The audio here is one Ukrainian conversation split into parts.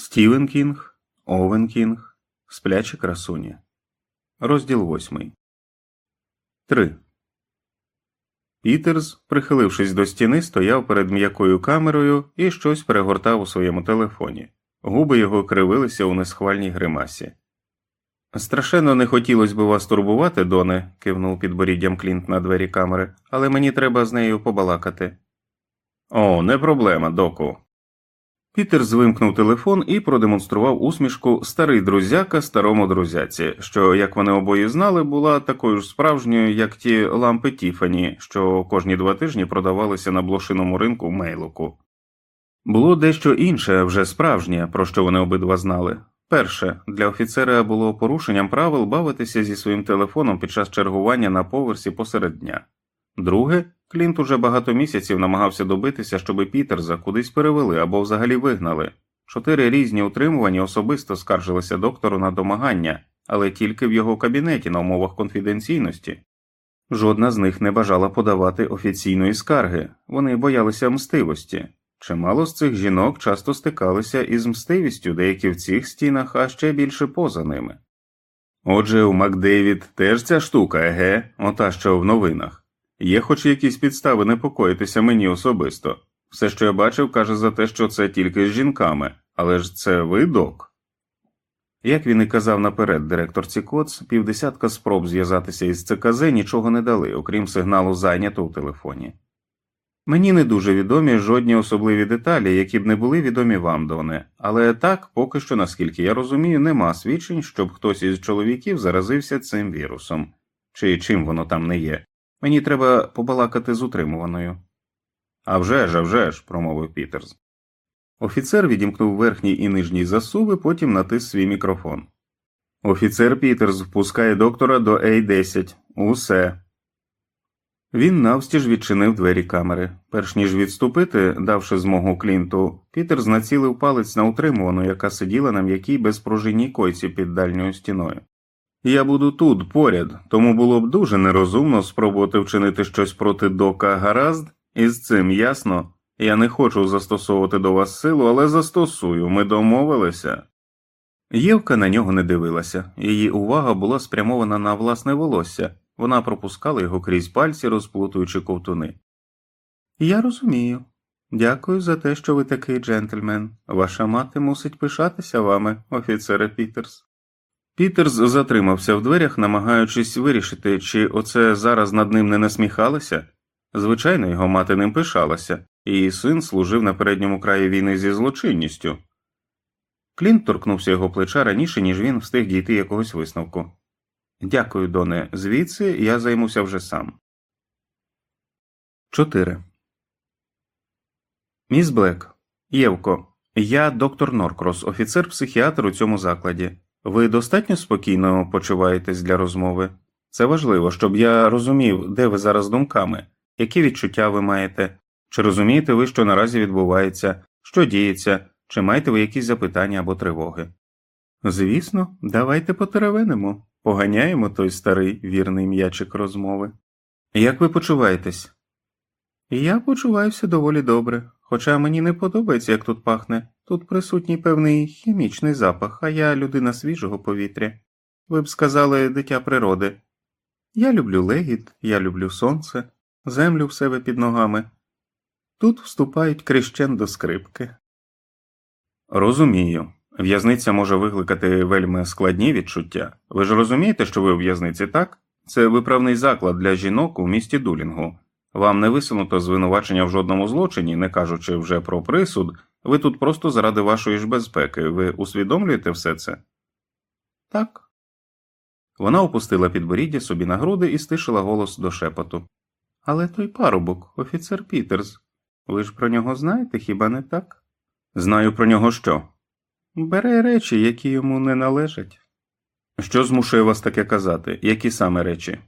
Стівен Кінг, Овен Кінг, Сплячі красуні. Розділ восьмий. 3. Пітерс, прихилившись до стіни, стояв перед м'якою камерою і щось перегортав у своєму телефоні. Губи його кривилися у несхвальній гримасі. Страшенно не хотілося би вас турбувати, Доне, кивнув підборіддям Клінт на двері камери, але мені треба з нею побалакати. О, не проблема, доку. Пітер звимкнув телефон і продемонстрував усмішку старий друзяка старому друзяці, що, як вони обоє знали, була такою ж справжньою, як ті лампи Тіфані, що кожні два тижні продавалися на блошиному ринку Мейлоку. Було дещо інше, вже справжнє, про що вони обидва знали. Перше, для офіцера було порушенням правил бавитися зі своїм телефоном під час чергування на поверсі посеред дня. Друге, Клінт уже багато місяців намагався добитися, щоби Пітерза кудись перевели або взагалі вигнали. Чотири різні утримувані особисто скаржилися доктору на домагання, але тільки в його кабінеті на умовах конфіденційності. Жодна з них не бажала подавати офіційної скарги, вони боялися мстивості. Чимало з цих жінок часто стикалися із мстивістю деякі в цих стінах, а ще більше поза ними. Отже, у Макдейвід теж ця штука, еге, ота що в новинах. Є хоч якісь підстави непокоїтися мені особисто. Все, що я бачив, каже за те, що це тільки з жінками, але ж це видок. Як він і казав наперед директорці Коц, півдесятка спроб зв'язатися із ЦКЗ нічого не дали, окрім сигналу зайнято у телефоні. Мені не дуже відомі жодні особливі деталі, які б не були відомі вам, Доне, але так, поки що, наскільки я розумію, нема свідчень, щоб хтось із чоловіків заразився цим вірусом, чи чим воно там не є. Мені треба побалакати з утримуваною. «А вже ж, а вже ж», – промовив Пітерс. Офіцер відімкнув верхній і нижній засуви, потім натис свій мікрофон. Офіцер Пітерс впускає доктора до А10. Усе. Він навстіж відчинив двері камери. Перш ніж відступити, давши змогу Клінту, Пітерс націлив палець на утримувану, яка сиділа на м'якій безпружинній койці під дальньою стіною. Я буду тут поряд, тому було б дуже нерозумно спробувати вчинити щось проти дока гаразд, і з цим ясно. Я не хочу застосовувати до вас силу, але застосую, ми домовилися. Євка на нього не дивилася, її увага була спрямована на власне волосся, вона пропускала його крізь пальці, розплутуючи ковтуни. Я розумію. Дякую за те, що ви такий джентльмен. Ваша мати мусить пишатися вами, офіцере Пітерс. Пітерс затримався в дверях, намагаючись вирішити, чи оце зараз над ним не насміхалися. Звичайно, його мати ним пишалася, і син служив на передньому краї війни зі злочинністю. Клінт торкнувся його плеча раніше, ніж він встиг дійти якогось висновку. Дякую, Доне. Звідси я займуся вже сам. 4. Міс Блек. Євко. Я доктор Норкрос, офіцер психіатр у цьому закладі. Ви достатньо спокійно почуваєтесь для розмови? Це важливо, щоб я розумів, де ви зараз думками, які відчуття ви маєте, чи розумієте ви, що наразі відбувається, що діється, чи маєте ви якісь запитання або тривоги? Звісно, давайте потеревенимо, поганяємо той старий вірний м'ячик розмови. Як ви почуваєтесь? Я почуваюся доволі добре, хоча мені не подобається, як тут пахне. Тут присутній певний хімічний запах, а я людина свіжого повітря. Ви б сказали дитя природи. Я люблю легіт, я люблю сонце, землю в себе під ногами. Тут вступають крещен до скрипки. Розумію. В'язниця може викликати вельми складні відчуття. Ви ж розумієте, що ви у в'язниці, так? Це виправний заклад для жінок у місті Дулінгу. Вам не висунуто звинувачення в жодному злочині, не кажучи вже про присуд. Ви тут просто заради вашої ж безпеки. Ви усвідомлюєте все це? Так. Вона опустила підборіддя собі на груди і стишила голос до шепоту. Але той парубок, офіцер Пітерс. Ви ж про нього знаєте, хіба не так? Знаю про нього що? Бере речі, які йому не належать. Що змушує вас таке казати? Які саме речі?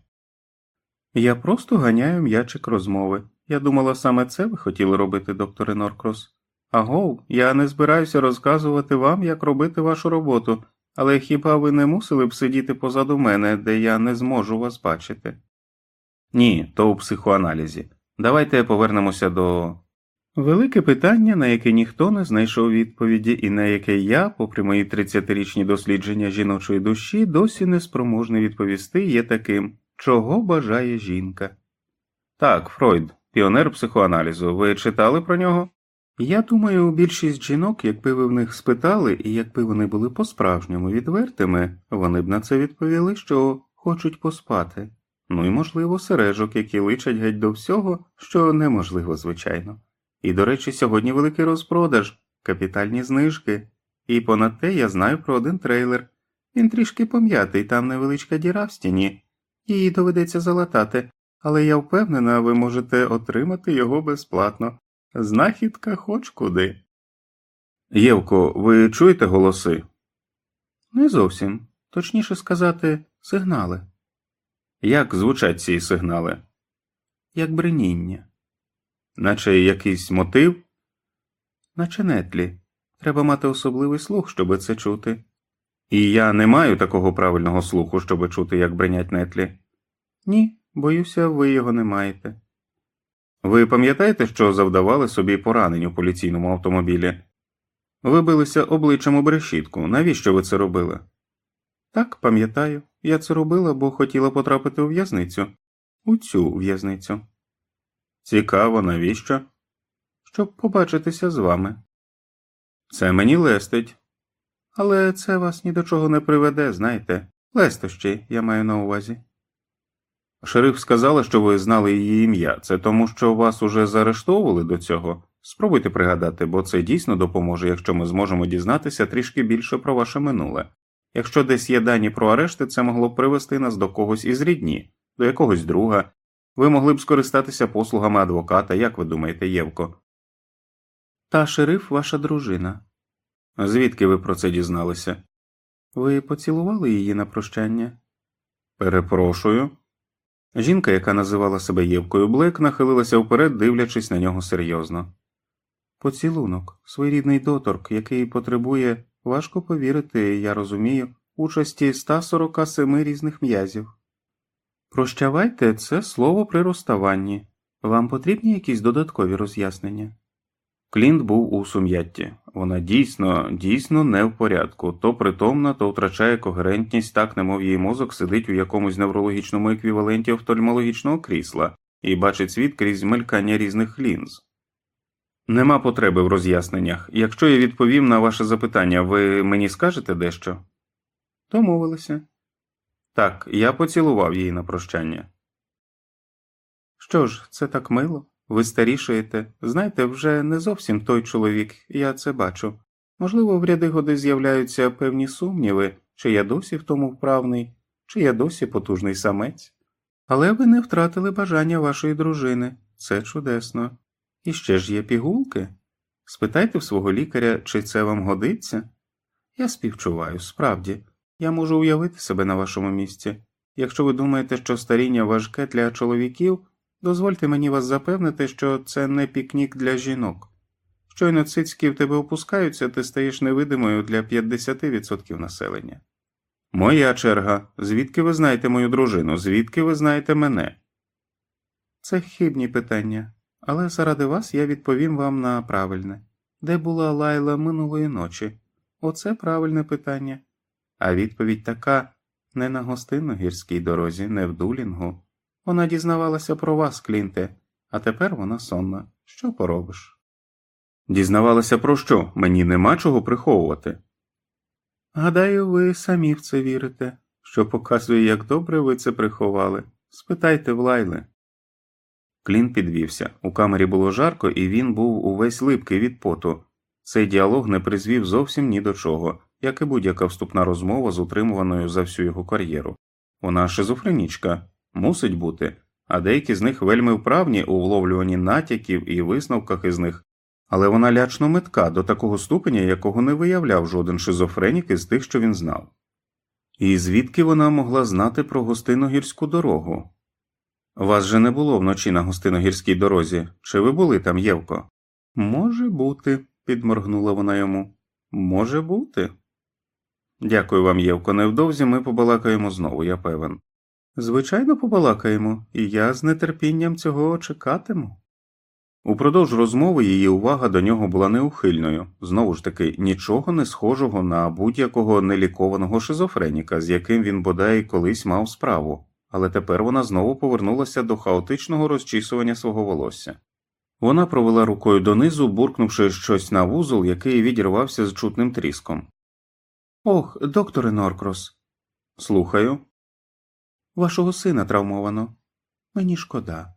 Я просто ганяю м'ячик розмови. Я думала, саме це ви хотіли робити, докторе Норкрос. Агов, я не збираюся розказувати вам, як робити вашу роботу, але хіба ви не мусили б сидіти позаду мене, де я не зможу вас бачити? Ні, то у психоаналізі. Давайте повернемося до. Велике питання, на яке ніхто не знайшов відповіді, і на яке я, попри мої 30-річні дослідження жіночої душі, досі не спроможний відповісти, є таким чого бажає жінка. Так, Фройд, піонер психоаналізу. Ви читали про нього? Я думаю, більшість жінок, якби ви в них спитали, і якби вони були по-справжньому відвертими, вони б на це відповіли, що хочуть поспати. Ну і, можливо, сережок, які личать геть до всього, що неможливо, звичайно. І, до речі, сьогодні великий розпродаж, капітальні знижки. І понад те я знаю про один трейлер. Він трішки пом'ятий, там невеличка діра в стіні. Її доведеться залатати, але я впевнена, ви можете отримати його безплатно. Знахідка хоч куди. Євко, ви чуєте голоси? Не зовсім. Точніше сказати, сигнали. Як звучать ці сигнали? Як бриніння. Наче якийсь мотив? Наче нетлі. Треба мати особливий слух, щоби це чути. І я не маю такого правильного слуху, щоби чути, як бринять нетлі. Ні, боюся, ви його не маєте. Ви пам'ятаєте, що завдавали собі поранень у поліційному автомобілі? Ви билися обличчям об решітку. Навіщо ви це робили? Так, пам'ятаю. Я це робила, бо хотіла потрапити у в'язницю. У цю в'язницю. Цікаво, навіщо? Щоб побачитися з вами. Це мені лестить. Але це вас ні до чого не приведе, знаєте. Лестощі, я маю на увазі. Шериф сказала, що ви знали її ім'я. Це тому, що вас уже заарештовували до цього. Спробуйте пригадати, бо це дійсно допоможе, якщо ми зможемо дізнатися трішки більше про ваше минуле. Якщо десь є дані про арешти, це могло б привести нас до когось із рідні, до якогось друга. Ви могли б скористатися послугами адвоката, як ви думаєте, Євко? Та шериф ваша дружина. Звідки ви про це дізналися? Ви поцілували її на прощання? Перепрошую. Жінка, яка називала себе Євкою Блек, нахилилася вперед, дивлячись на нього серйозно. Поцілунок, своєрідний доторк, який потребує, важко повірити, я розумію, участі 147 різних м'язів. Прощавайте це слово при розставанні. Вам потрібні якісь додаткові роз'яснення? Клінт був у сум'ятті. Вона дійсно, дійсно не в порядку, то притомна, то втрачає когерентність, так немов її мозок сидить у якомусь неврологічному еквіваленті офтальмологічного крісла і бачить світ крізь мелькання різних лінз. Нема потреби в роз'ясненнях. Якщо я відповім на ваше запитання, ви мені скажете дещо? Домовилися. Так, я поцілував її на прощання. Що ж, це так мило. Ви старішаєте. Знаєте, вже не зовсім той чоловік, я це бачу. Можливо, в ряди годи з'являються певні сумніви, чи я досі в тому вправний, чи я досі потужний самець. Але ви не втратили бажання вашої дружини, це чудесно. І ще ж є пігулки. Спитайте в свого лікаря, чи це вам годиться. Я співчуваю, справді, я можу уявити себе на вашому місці. Якщо ви думаєте, що старіння важке для чоловіків, дозвольте мені вас запевнити, що це не пікнік для жінок. Щойно цицьки в тебе опускаються, ти стаєш невидимою для 50% населення. Моя черга. Звідки ви знаєте мою дружину? Звідки ви знаєте мене? Це хибні питання, але заради вас я відповім вам на правильне. Де була лайла минулої ночі? Оце правильне питання. А відповідь така не на гостинно-гірській дорозі, не в дулінгу. Вона дізнавалася про вас, Клінте, а тепер вона сонна. Що поробиш? Дізнавалася про що? Мені нема чого приховувати. Гадаю, ви самі в це вірите, що показує, як добре ви це приховали. Спитайте в Лайли. Клін підвівся. У камері було жарко, і він був увесь липкий від поту. Цей діалог не призвів зовсім ні до чого, як і будь-яка вступна розмова з утримуваною за всю його кар'єру. Вона шизофренічка, мусить бути, а деякі з них вельми вправні у вловлюванні натяків і висновках із них, але вона лячно метка до такого ступеня, якого не виявляв жоден шизофренік із тих, що він знав. І звідки вона могла знати про гостиногірську дорогу? Вас же не було вночі на гостиногірській дорозі. Чи ви були там, Євко? Може бути, підморгнула вона йому. Може бути. Дякую вам, Євко. Невдовзі ми побалакаємо знову, я певен. Звичайно, побалакаємо, і я з нетерпінням цього чекатиму. Упродовж розмови її увага до нього була неухильною, знову ж таки, нічого не схожого на будь-якого нелікованого шизофреніка, з яким він бодай колись мав справу, але тепер вона знову повернулася до хаотичного розчісування свого волосся. Вона провела рукою донизу, буркнувши щось на вузол, який відірвався з чутним тріском. Ох, докторе Норкрос. Слухаю. Вашого сина травмовано. Мені шкода.